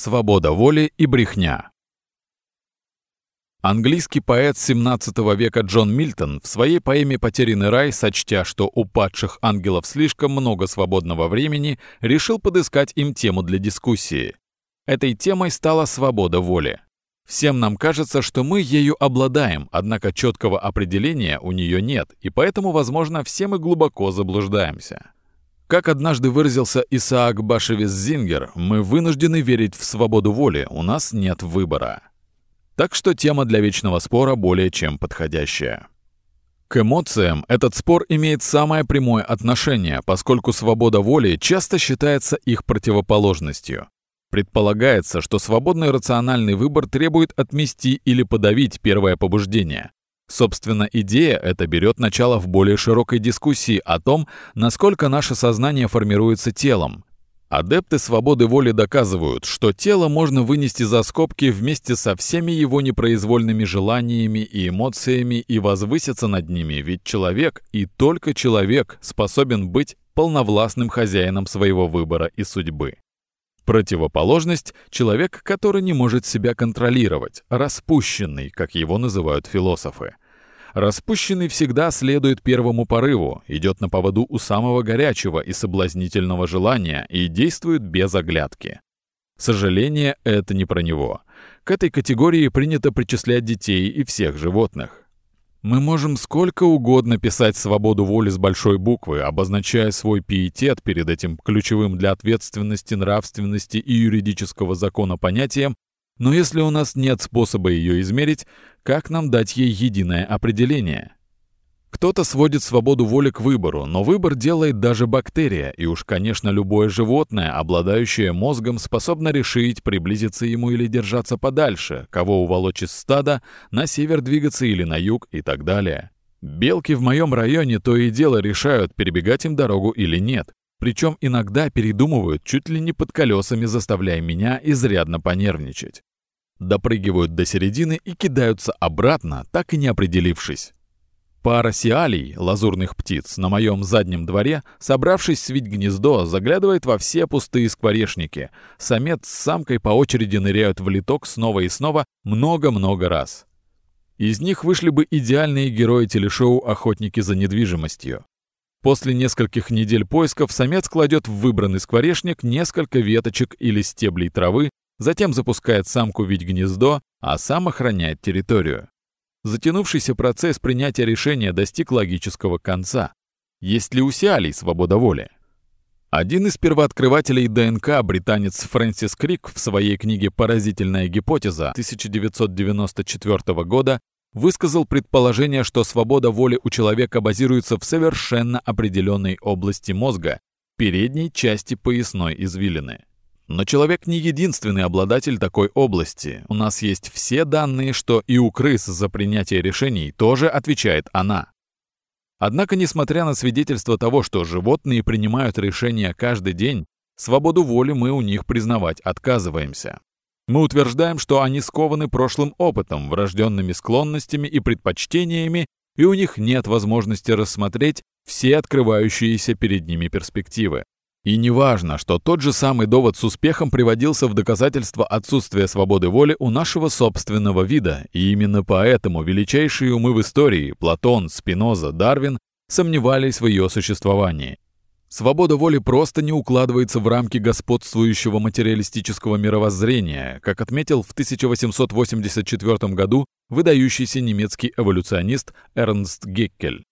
Свобода воли и брехня. Английский поэт XVII века Джон Мильтон в своей поэме «Потерянный рай», сочтя, что у падших ангелов слишком много свободного времени, решил подыскать им тему для дискуссии. Этой темой стала свобода воли. Всем нам кажется, что мы ею обладаем, однако четкого определения у нее нет, и поэтому, возможно, все мы глубоко заблуждаемся. Как однажды выразился Исаак Башевис Зингер, мы вынуждены верить в свободу воли, у нас нет выбора. Так что тема для вечного спора более чем подходящая. К эмоциям этот спор имеет самое прямое отношение, поскольку свобода воли часто считается их противоположностью. Предполагается, что свободный рациональный выбор требует отмести или подавить первое побуждение. Собственно, идея эта берет начало в более широкой дискуссии о том, насколько наше сознание формируется телом. Адепты свободы воли доказывают, что тело можно вынести за скобки вместе со всеми его непроизвольными желаниями и эмоциями и возвыситься над ними, ведь человек и только человек способен быть полновластным хозяином своего выбора и судьбы. Противоположность — человек, который не может себя контролировать, распущенный, как его называют философы. Распущенный всегда следует первому порыву, идет на поводу у самого горячего и соблазнительного желания и действует без оглядки. Сожаление — это не про него. К этой категории принято причислять детей и всех животных. Мы можем сколько угодно писать свободу воли с большой буквы, обозначая свой пиетет перед этим ключевым для ответственности, нравственности и юридического закона понятием, но если у нас нет способа ее измерить, как нам дать ей единое определение? Кто-то сводит свободу воли к выбору, но выбор делает даже бактерия, и уж, конечно, любое животное, обладающее мозгом, способно решить, приблизиться ему или держаться подальше, кого уволочь из стада, на север двигаться или на юг и так далее. Белки в моем районе то и дело решают, перебегать им дорогу или нет. Причем иногда передумывают чуть ли не под колесами, заставляя меня изрядно понервничать. Допрыгивают до середины и кидаются обратно, так и не определившись. Пара сиалий, лазурных птиц, на моем заднем дворе, собравшись свить гнездо, заглядывает во все пустые скворечники. Самец с самкой по очереди ныряют в литок снова и снова много-много раз. Из них вышли бы идеальные герои телешоу «Охотники за недвижимостью». После нескольких недель поисков самец кладет в выбранный скворечник несколько веточек или стеблей травы, затем запускает самку вить гнездо, а сам охраняет территорию. Затянувшийся процесс принятия решения достиг логического конца. Есть ли у Сиалей свобода воли? Один из первооткрывателей ДНК, британец Фрэнсис Крик, в своей книге «Поразительная гипотеза» 1994 года высказал предположение, что свобода воли у человека базируется в совершенно определенной области мозга, передней части поясной извилины. Но человек не единственный обладатель такой области. У нас есть все данные, что и у крыс за принятие решений тоже отвечает она. Однако, несмотря на свидетельство того, что животные принимают решения каждый день, свободу воли мы у них признавать отказываемся. Мы утверждаем, что они скованы прошлым опытом, врожденными склонностями и предпочтениями, и у них нет возможности рассмотреть все открывающиеся перед ними перспективы. И неважно, что тот же самый довод с успехом приводился в доказательство отсутствия свободы воли у нашего собственного вида, и именно поэтому величайшие умы в истории Платон, Спиноза, Дарвин сомневались в ее существовании. Свобода воли просто не укладывается в рамки господствующего материалистического мировоззрения, как отметил в 1884 году выдающийся немецкий эволюционист Эрнст Геккель.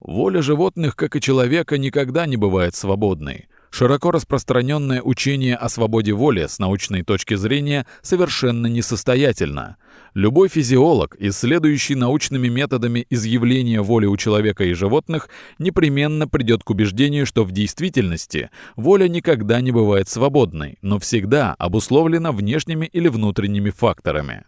Воля животных, как и человека, никогда не бывает свободной. Широко распространенное учение о свободе воли с научной точки зрения совершенно несостоятельно. Любой физиолог, исследующий научными методами изъявления воли у человека и животных, непременно придет к убеждению, что в действительности воля никогда не бывает свободной, но всегда обусловлена внешними или внутренними факторами.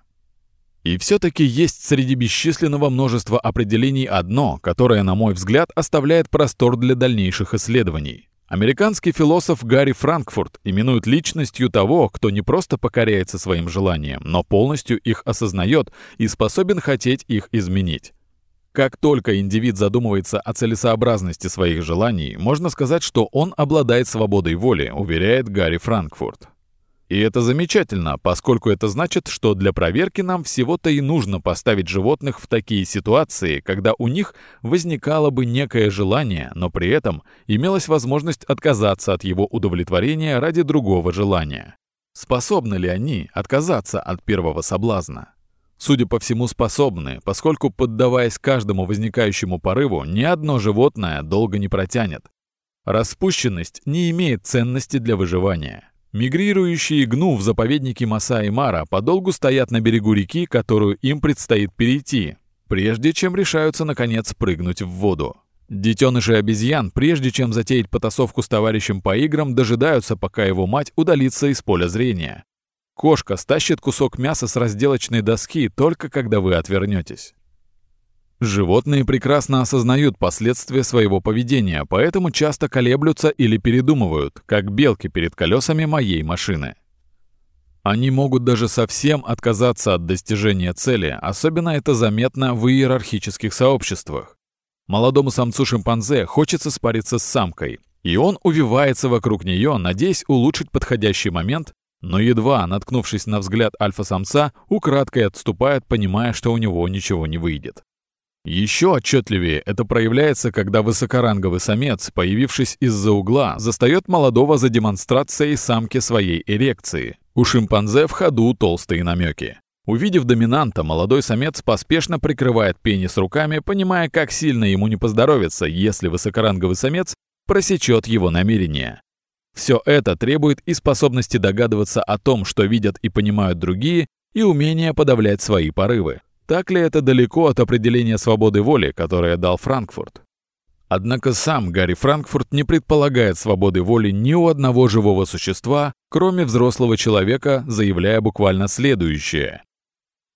И все-таки есть среди бесчисленного множества определений одно, которое, на мой взгляд, оставляет простор для дальнейших исследований. Американский философ Гарри Франкфурт именует личностью того, кто не просто покоряется своим желаниям, но полностью их осознает и способен хотеть их изменить. Как только индивид задумывается о целесообразности своих желаний, можно сказать, что он обладает свободой воли, уверяет Гарри Франкфурт. И это замечательно, поскольку это значит, что для проверки нам всего-то и нужно поставить животных в такие ситуации, когда у них возникало бы некое желание, но при этом имелась возможность отказаться от его удовлетворения ради другого желания. Способны ли они отказаться от первого соблазна? Судя по всему, способны, поскольку, поддаваясь каждому возникающему порыву, ни одно животное долго не протянет. Распущенность не имеет ценности для выживания. Мигрирующие гну в заповеднике Масаи Мара подолгу стоят на берегу реки, которую им предстоит перейти, прежде чем решаются наконец прыгнуть в воду. Детеныши обезьян, прежде чем затеять потасовку с товарищем по играм, дожидаются, пока его мать удалится из поля зрения. Кошка стащит кусок мяса с разделочной доски только когда вы отвернетесь. Животные прекрасно осознают последствия своего поведения, поэтому часто колеблются или передумывают, как белки перед колесами моей машины. Они могут даже совсем отказаться от достижения цели, особенно это заметно в иерархических сообществах. Молодому самцу шимпанзе хочется спариться с самкой, и он увивается вокруг нее, надеясь улучшить подходящий момент, но едва, наткнувшись на взгляд альфа-самца, украдкой отступает, понимая, что у него ничего не выйдет. Еще отчетливее это проявляется, когда высокоранговый самец, появившись из-за угла, застает молодого за демонстрацией самки своей эрекции. У шимпанзе в ходу толстые намеки. Увидев доминанта, молодой самец поспешно прикрывает пенис руками, понимая, как сильно ему не поздоровится, если высокоранговый самец просечет его намерения. Все это требует и способности догадываться о том, что видят и понимают другие, и умения подавлять свои порывы. Так ли это далеко от определения свободы воли, которое дал Франкфурт? Однако сам Гарри Франкфурт не предполагает свободы воли ни у одного живого существа, кроме взрослого человека, заявляя буквально следующее.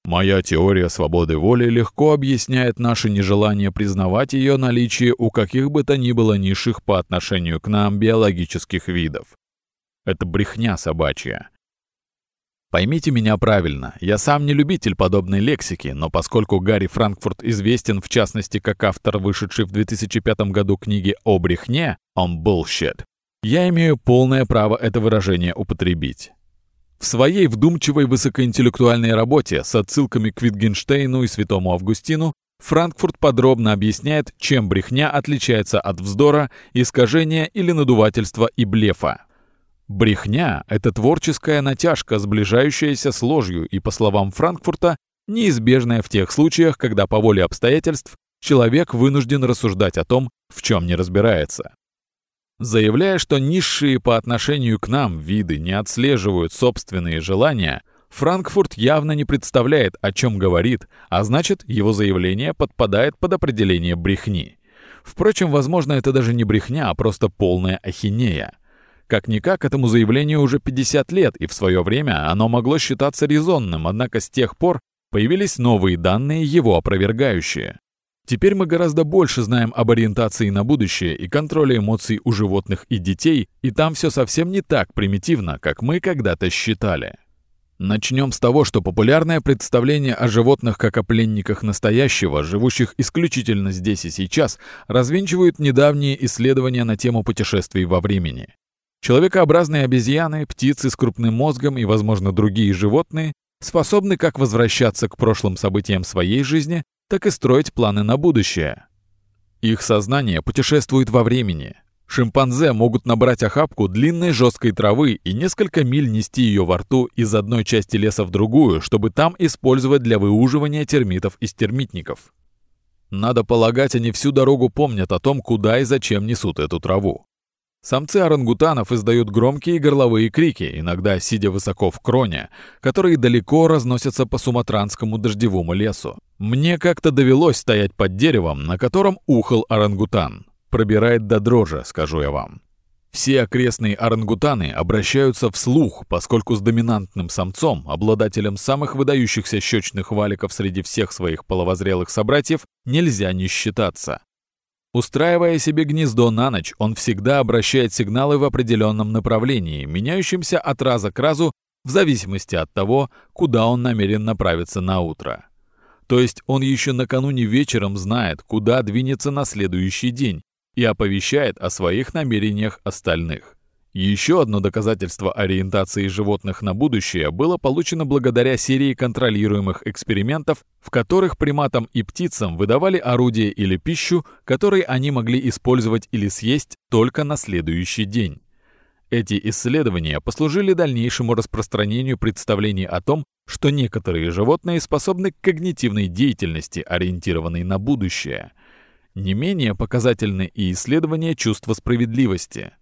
«Моя теория свободы воли легко объясняет наше нежелание признавать ее наличие у каких бы то ни было низших по отношению к нам биологических видов. Это брехня собачья. Поймите меня правильно, я сам не любитель подобной лексики, но поскольку Гарри Франкфурт известен в частности как автор вышедшей в 2005 году книги о брехне «On Bullshit», я имею полное право это выражение употребить. В своей вдумчивой высокоинтеллектуальной работе с отсылками к Витгенштейну и Святому Августину Франкфурт подробно объясняет, чем брехня отличается от вздора, искажения или надувательства и блефа. Брехня — это творческая натяжка, сближающаяся с ложью и, по словам Франкфурта, неизбежная в тех случаях, когда по воле обстоятельств человек вынужден рассуждать о том, в чем не разбирается. Заявляя, что низшие по отношению к нам виды не отслеживают собственные желания, Франкфурт явно не представляет, о чем говорит, а значит, его заявление подпадает под определение брехни. Впрочем, возможно, это даже не брехня, а просто полная ахинея. Как-никак этому заявлению уже 50 лет, и в свое время оно могло считаться резонным, однако с тех пор появились новые данные, его опровергающие. Теперь мы гораздо больше знаем об ориентации на будущее и контроле эмоций у животных и детей, и там все совсем не так примитивно, как мы когда-то считали. Начнем с того, что популярное представление о животных как о пленниках настоящего, живущих исключительно здесь и сейчас, развенчивают недавние исследования на тему путешествий во времени. Человекообразные обезьяны, птицы с крупным мозгом и, возможно, другие животные способны как возвращаться к прошлым событиям своей жизни, так и строить планы на будущее. Их сознание путешествует во времени. Шимпанзе могут набрать охапку длинной жесткой травы и несколько миль нести ее во рту из одной части леса в другую, чтобы там использовать для выуживания термитов из термитников. Надо полагать, они всю дорогу помнят о том, куда и зачем несут эту траву. Самцы орангутанов издают громкие горловые крики, иногда сидя высоко в кроне, которые далеко разносятся по суматранскому дождевому лесу. Мне как-то довелось стоять под деревом, на котором ухал орангутан. Пробирает до дрожи, скажу я вам. Все окрестные орангутаны обращаются вслух, поскольку с доминантным самцом, обладателем самых выдающихся щечных валиков среди всех своих половозрелых собратьев, нельзя не считаться. Устраивая себе гнездо на ночь, он всегда обращает сигналы в определенном направлении, меняющемся от раза к разу в зависимости от того, куда он намерен направиться на утро. То есть он еще накануне вечером знает, куда двинется на следующий день и оповещает о своих намерениях остальных. Еще одно доказательство ориентации животных на будущее было получено благодаря серии контролируемых экспериментов, в которых приматам и птицам выдавали орудие или пищу, которые они могли использовать или съесть только на следующий день. Эти исследования послужили дальнейшему распространению представлений о том, что некоторые животные способны к когнитивной деятельности, ориентированной на будущее. Не менее показательны и исследования чувства справедливости –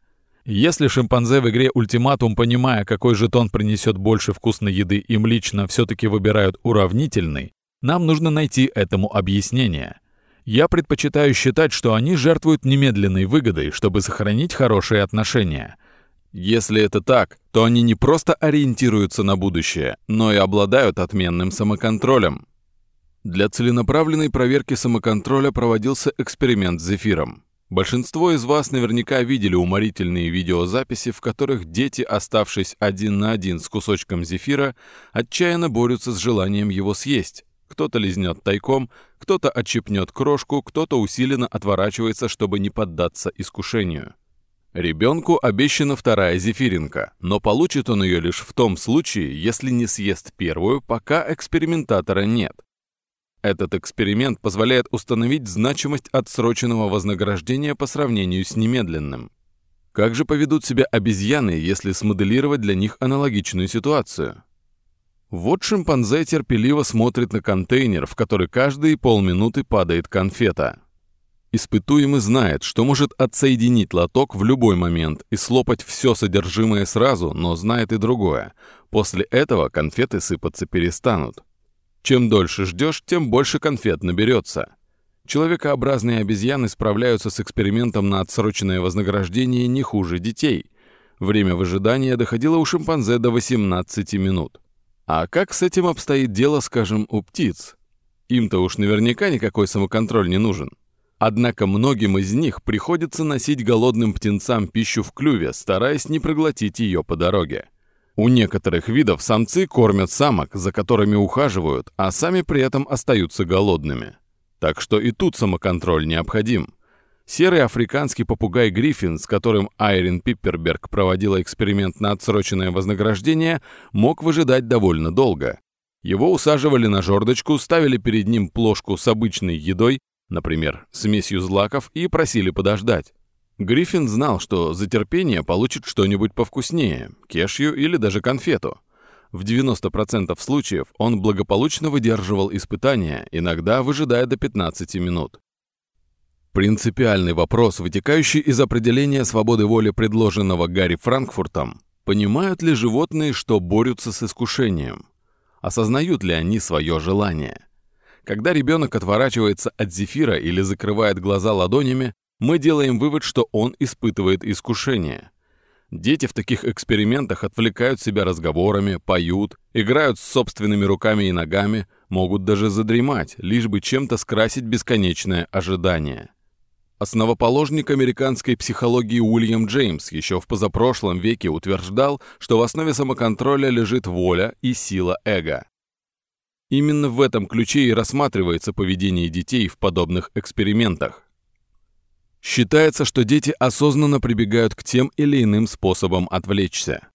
если шимпанзе в игре «Ультиматум», понимая, какой жетон принесет больше вкусной еды, им лично все-таки выбирают уравнительный, нам нужно найти этому объяснение. Я предпочитаю считать, что они жертвуют немедленной выгодой, чтобы сохранить хорошие отношения. Если это так, то они не просто ориентируются на будущее, но и обладают отменным самоконтролем. Для целенаправленной проверки самоконтроля проводился эксперимент с зефиром. Большинство из вас наверняка видели уморительные видеозаписи, в которых дети, оставшись один на один с кусочком зефира, отчаянно борются с желанием его съесть. Кто-то лизнет тайком, кто-то отщипнет крошку, кто-то усиленно отворачивается, чтобы не поддаться искушению. Ребенку обещана вторая зефиринка, но получит он ее лишь в том случае, если не съест первую, пока экспериментатора нет. Этот эксперимент позволяет установить значимость отсроченного вознаграждения по сравнению с немедленным. Как же поведут себя обезьяны, если смоделировать для них аналогичную ситуацию? Вот шимпанзе терпеливо смотрит на контейнер, в который каждые полминуты падает конфета. Испытуемый знает, что может отсоединить лоток в любой момент и слопать все содержимое сразу, но знает и другое. После этого конфеты сыпаться перестанут. Чем дольше ждешь, тем больше конфет наберется. Человекообразные обезьяны справляются с экспериментом на отсроченное вознаграждение не хуже детей. Время в ожидании доходило у шимпанзе до 18 минут. А как с этим обстоит дело, скажем, у птиц? Им-то уж наверняка никакой самоконтроль не нужен. Однако многим из них приходится носить голодным птенцам пищу в клюве, стараясь не проглотить ее по дороге. У некоторых видов самцы кормят самок, за которыми ухаживают, а сами при этом остаются голодными. Так что и тут самоконтроль необходим. Серый африканский попугай Гриффин, с которым Айрин Пипперберг проводила эксперимент на отсроченное вознаграждение, мог выжидать довольно долго. Его усаживали на жердочку, ставили перед ним плошку с обычной едой, например, смесью злаков, и просили подождать. Гриффин знал, что за терпение получит что-нибудь повкуснее, кешью или даже конфету. В 90% случаев он благополучно выдерживал испытания, иногда выжидая до 15 минут. Принципиальный вопрос, вытекающий из определения свободы воли, предложенного Гарри Франкфуртом, понимают ли животные, что борются с искушением? Осознают ли они свое желание? Когда ребенок отворачивается от зефира или закрывает глаза ладонями, мы делаем вывод, что он испытывает искушение. Дети в таких экспериментах отвлекают себя разговорами, поют, играют с собственными руками и ногами, могут даже задремать, лишь бы чем-то скрасить бесконечное ожидание. Основоположник американской психологии Уильям Джеймс еще в позапрошлом веке утверждал, что в основе самоконтроля лежит воля и сила эго. Именно в этом ключе и рассматривается поведение детей в подобных экспериментах. Считается, что дети осознанно прибегают к тем или иным способам отвлечься.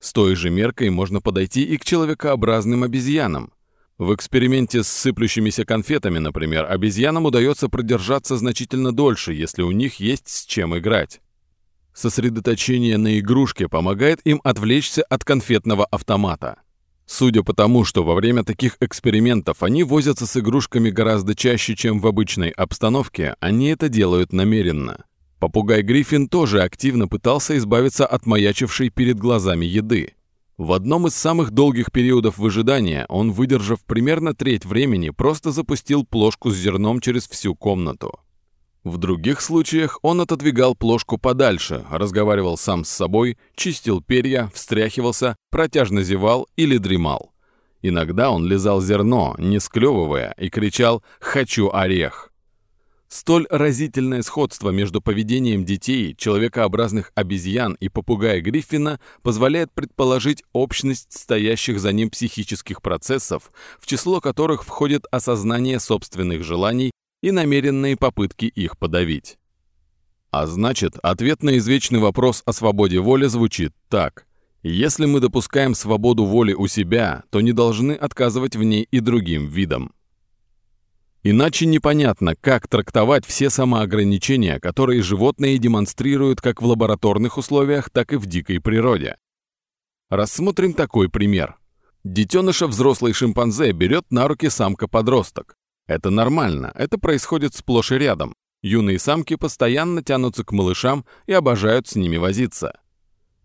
С той же меркой можно подойти и к человекообразным обезьянам. В эксперименте с сыплющимися конфетами, например, обезьянам удается продержаться значительно дольше, если у них есть с чем играть. Сосредоточение на игрушке помогает им отвлечься от конфетного автомата. Судя по тому, что во время таких экспериментов они возятся с игрушками гораздо чаще, чем в обычной обстановке, они это делают намеренно. Попугай Гриффин тоже активно пытался избавиться от маячившей перед глазами еды. В одном из самых долгих периодов выжидания он, выдержав примерно треть времени, просто запустил плошку с зерном через всю комнату. В других случаях он отодвигал плошку подальше, разговаривал сам с собой, чистил перья, встряхивался, протяжно зевал или дремал. Иногда он лизал зерно, не склевывая, и кричал «Хочу орех!». Столь разительное сходство между поведением детей, человекообразных обезьян и попугая Гриффина позволяет предположить общность стоящих за ним психических процессов, в число которых входит осознание собственных желаний и намеренные попытки их подавить. А значит, ответ на извечный вопрос о свободе воли звучит так. Если мы допускаем свободу воли у себя, то не должны отказывать в ней и другим видам. Иначе непонятно, как трактовать все самоограничения, которые животные демонстрируют как в лабораторных условиях, так и в дикой природе. Рассмотрим такой пример. Детеныша взрослый шимпанзе берет на руки самка-подросток. Это нормально, это происходит сплошь и рядом. Юные самки постоянно тянутся к малышам и обожают с ними возиться.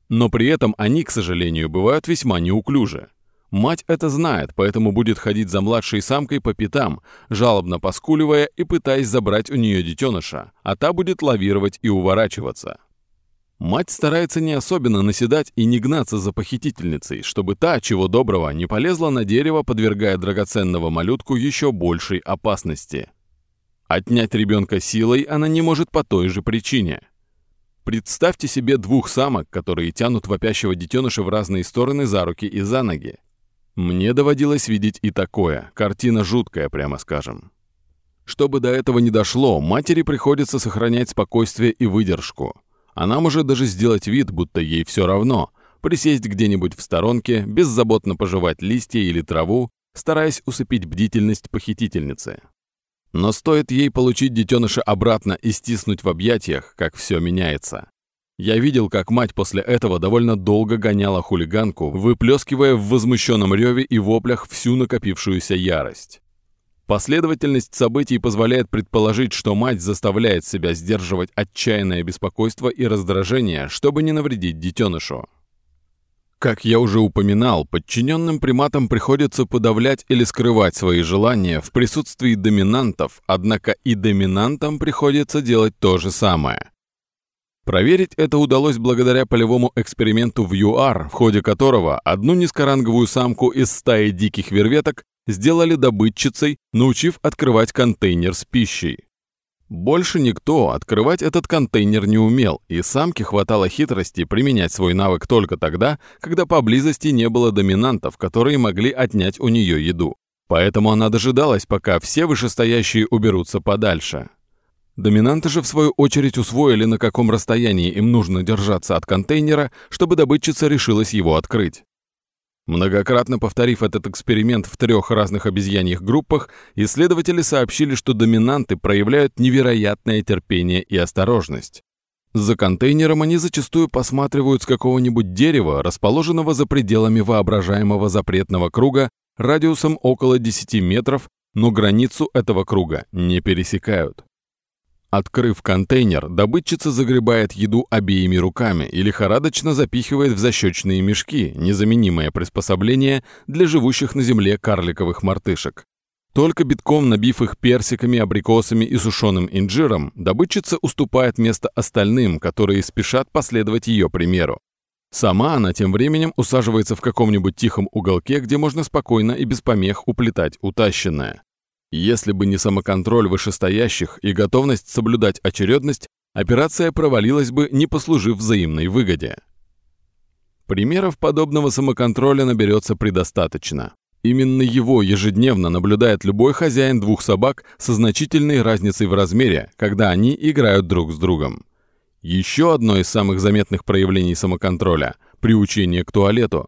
Но при этом они, к сожалению, бывают весьма неуклюжи. Мать это знает, поэтому будет ходить за младшей самкой по пятам, жалобно поскуливая и пытаясь забрать у нее детеныша, а та будет лавировать и уворачиваться. Мать старается не особенно наседать и не гнаться за похитительницей, чтобы та, чего доброго, не полезла на дерево, подвергая драгоценного малютку еще большей опасности. Отнять ребенка силой она не может по той же причине. Представьте себе двух самок, которые тянут вопящего детеныша в разные стороны за руки и за ноги. Мне доводилось видеть и такое. Картина жуткая, прямо скажем. Чтобы до этого не дошло, матери приходится сохранять спокойствие и выдержку. Она может даже сделать вид, будто ей все равно, присесть где-нибудь в сторонке, беззаботно пожевать листья или траву, стараясь усыпить бдительность похитительницы. Но стоит ей получить детеныша обратно и стиснуть в объятиях, как все меняется. Я видел, как мать после этого довольно долго гоняла хулиганку, выплескивая в возмущенном реве и воплях всю накопившуюся ярость. Последовательность событий позволяет предположить, что мать заставляет себя сдерживать отчаянное беспокойство и раздражение, чтобы не навредить детенышу. Как я уже упоминал, подчиненным приматам приходится подавлять или скрывать свои желания в присутствии доминантов, однако и доминантам приходится делать то же самое. Проверить это удалось благодаря полевому эксперименту в ЮАР, в ходе которого одну низкоранговую самку из стаи диких верветок сделали добытчицей, научив открывать контейнер с пищей. Больше никто открывать этот контейнер не умел, и самке хватало хитрости применять свой навык только тогда, когда поблизости не было доминантов, которые могли отнять у нее еду. Поэтому она дожидалась, пока все вышестоящие уберутся подальше. Доминанты же, в свою очередь, усвоили, на каком расстоянии им нужно держаться от контейнера, чтобы добытчица решилась его открыть. Многократно повторив этот эксперимент в трех разных обезьяньих группах, исследователи сообщили, что доминанты проявляют невероятное терпение и осторожность. За контейнером они зачастую посматривают с какого-нибудь дерева, расположенного за пределами воображаемого запретного круга радиусом около 10 метров, но границу этого круга не пересекают. Открыв контейнер, добытчица загребает еду обеими руками и лихорадочно запихивает в защечные мешки, незаменимое приспособление для живущих на земле карликовых мартышек. Только битком набив их персиками, абрикосами и сушеным инжиром, добытчица уступает место остальным, которые спешат последовать ее примеру. Сама она тем временем усаживается в каком-нибудь тихом уголке, где можно спокойно и без помех уплетать утащенное. Если бы не самоконтроль вышестоящих и готовность соблюдать очередность, операция провалилась бы, не послужив взаимной выгоде. Примеров подобного самоконтроля наберется предостаточно. Именно его ежедневно наблюдает любой хозяин двух собак со значительной разницей в размере, когда они играют друг с другом. Еще одно из самых заметных проявлений самоконтроля – приучение к туалету.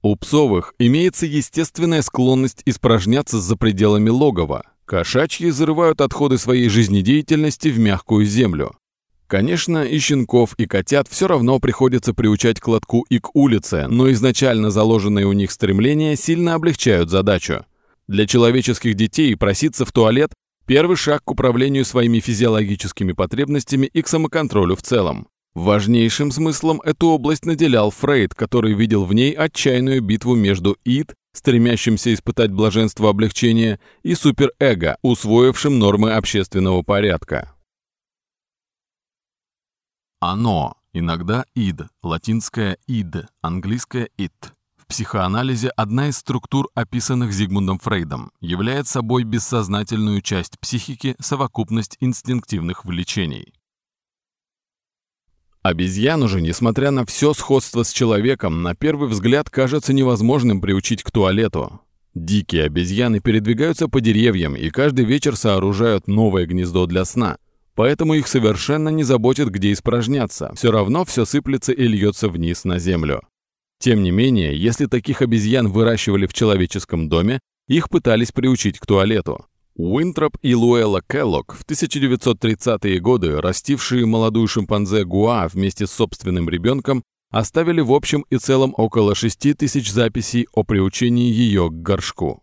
У псовых имеется естественная склонность испражняться за пределами логова. Кошачьи зарывают отходы своей жизнедеятельности в мягкую землю. Конечно, и щенков, и котят все равно приходится приучать к лотку и к улице, но изначально заложенные у них стремления сильно облегчают задачу. Для человеческих детей проситься в туалет – первый шаг к управлению своими физиологическими потребностями и к самоконтролю в целом. Важнейшим смыслом эту область наделял Фрейд, который видел в ней отчаянную битву между ид, стремящимся испытать блаженство облегчения, и суперэго, усвоившим нормы общественного порядка. Оно, иногда ид, латинское ид, английское it. Психоанализе одна из структур, описанных Зигмундом Фрейдом, является собой бессознательную часть психики, совокупность инстинктивных влечений. Обезьяну же, несмотря на все сходство с человеком, на первый взгляд кажется невозможным приучить к туалету. Дикие обезьяны передвигаются по деревьям и каждый вечер сооружают новое гнездо для сна. поэтому их совершенно не заботит, где испражняться, все равно все сыплется и льется вниз на землю. Тем не менее, если таких обезьян выращивали в человеческом доме, их пытались приучить к туалету. Уинтроп и Луэлла Келлог в 1930-е годы, растившие молодую шимпанзе Гуа вместе с собственным ребенком, оставили в общем и целом около 6 тысяч записей о приучении ее к горшку.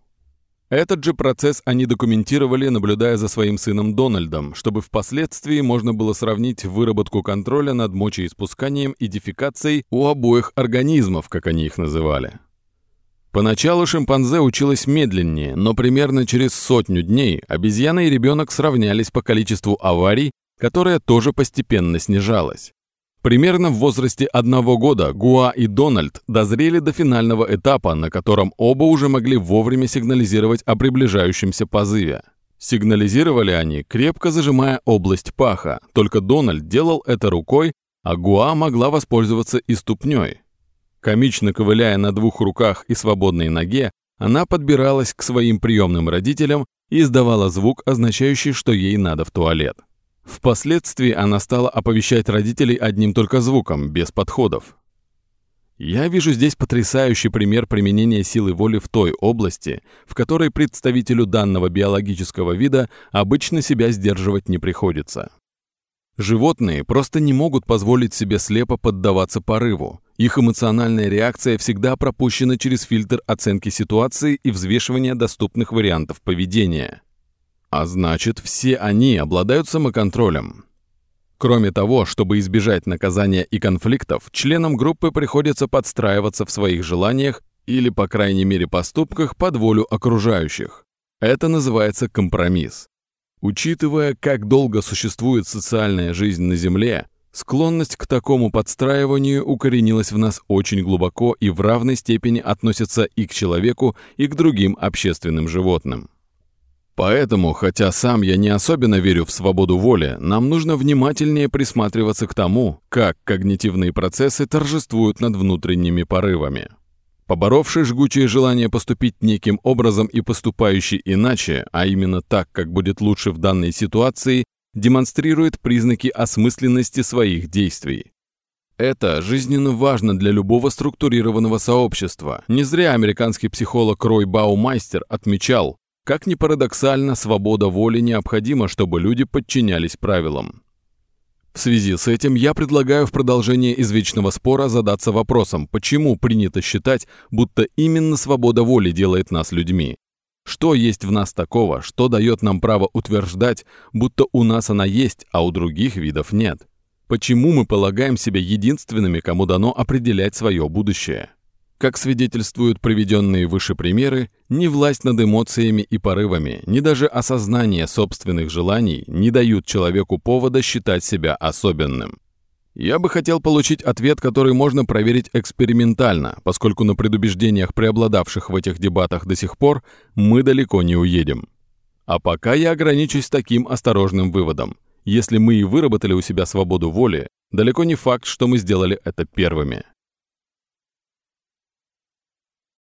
Этот же процесс они документировали, наблюдая за своим сыном Дональдом, чтобы впоследствии можно было сравнить выработку контроля над мочеиспусканием и дефекацией у обоих организмов, как они их называли. Поначалу шимпанзе училась медленнее, но примерно через сотню дней обезьяна и ребенок сравнялись по количеству аварий, которое тоже постепенно снижалось. Примерно в возрасте одного года Гуа и Дональд дозрели до финального этапа, на котором оба уже могли вовремя сигнализировать о приближающемся позыве. Сигнализировали они, крепко зажимая область паха, только Дональд делал это рукой, а Гуа могла воспользоваться и ступней. Комично ковыляя на двух руках и свободной ноге, она подбиралась к своим приемным родителям и издавала звук, означающий, что ей надо в туалет. Впоследствии она стала оповещать родителей одним только звуком, без подходов. Я вижу здесь потрясающий пример применения силы воли в той области, в которой представителю данного биологического вида обычно себя сдерживать не приходится. Животные просто не могут позволить себе слепо поддаваться порыву, их эмоциональная реакция всегда пропущена через фильтр оценки ситуации и взвешивания доступных вариантов поведения. А значит, все они обладают самоконтролем. Кроме того, чтобы избежать наказания и конфликтов, членам группы приходится подстраиваться в своих желаниях или, по крайней мере, поступках под волю окружающих. Это называется компромисс. Учитывая, как долго существует социальная жизнь на Земле, Склонность к такому подстраиванию укоренилась в нас очень глубоко и в равной степени относится и к человеку, и к другим общественным животным. Поэтому, хотя сам я не особенно верю в свободу воли, нам нужно внимательнее присматриваться к тому, как когнитивные процессы торжествуют над внутренними порывами. Поборовший жгучее желание поступить неким образом и поступающий иначе, а именно так, как будет лучше в данной ситуации, демонстрирует признаки осмысленности своих действий. Это жизненно важно для любого структурированного сообщества. Не зря американский психолог Рой Баумайстер отмечал, как ни парадоксально, свобода воли необходима, чтобы люди подчинялись правилам. В связи с этим я предлагаю в продолжение извечного спора задаться вопросом, почему принято считать, будто именно свобода воли делает нас людьми. Что есть в нас такого, что дает нам право утверждать, будто у нас она есть, а у других видов нет? Почему мы полагаем себя единственными, кому дано определять свое будущее? Как свидетельствуют приведенные выше примеры, ни власть над эмоциями и порывами, ни даже осознание собственных желаний не дают человеку повода считать себя особенным. Я бы хотел получить ответ, который можно проверить экспериментально, поскольку на предубеждениях, преобладавших в этих дебатах до сих пор, мы далеко не уедем. А пока я ограничусь таким осторожным выводом. Если мы и выработали у себя свободу воли, далеко не факт, что мы сделали это первыми.